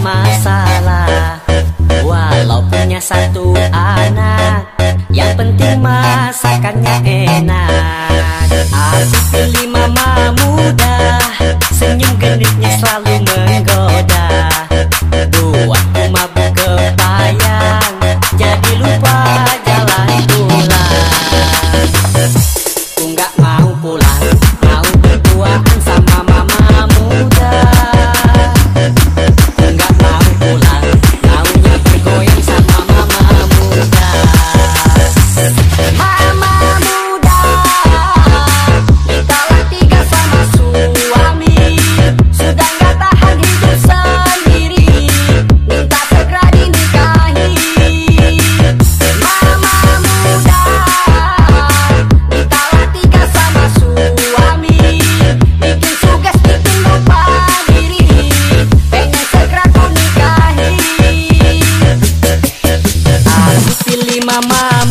masalah. Walau punya satu anak Yang penting masakannya enak. Aku pilih mamá.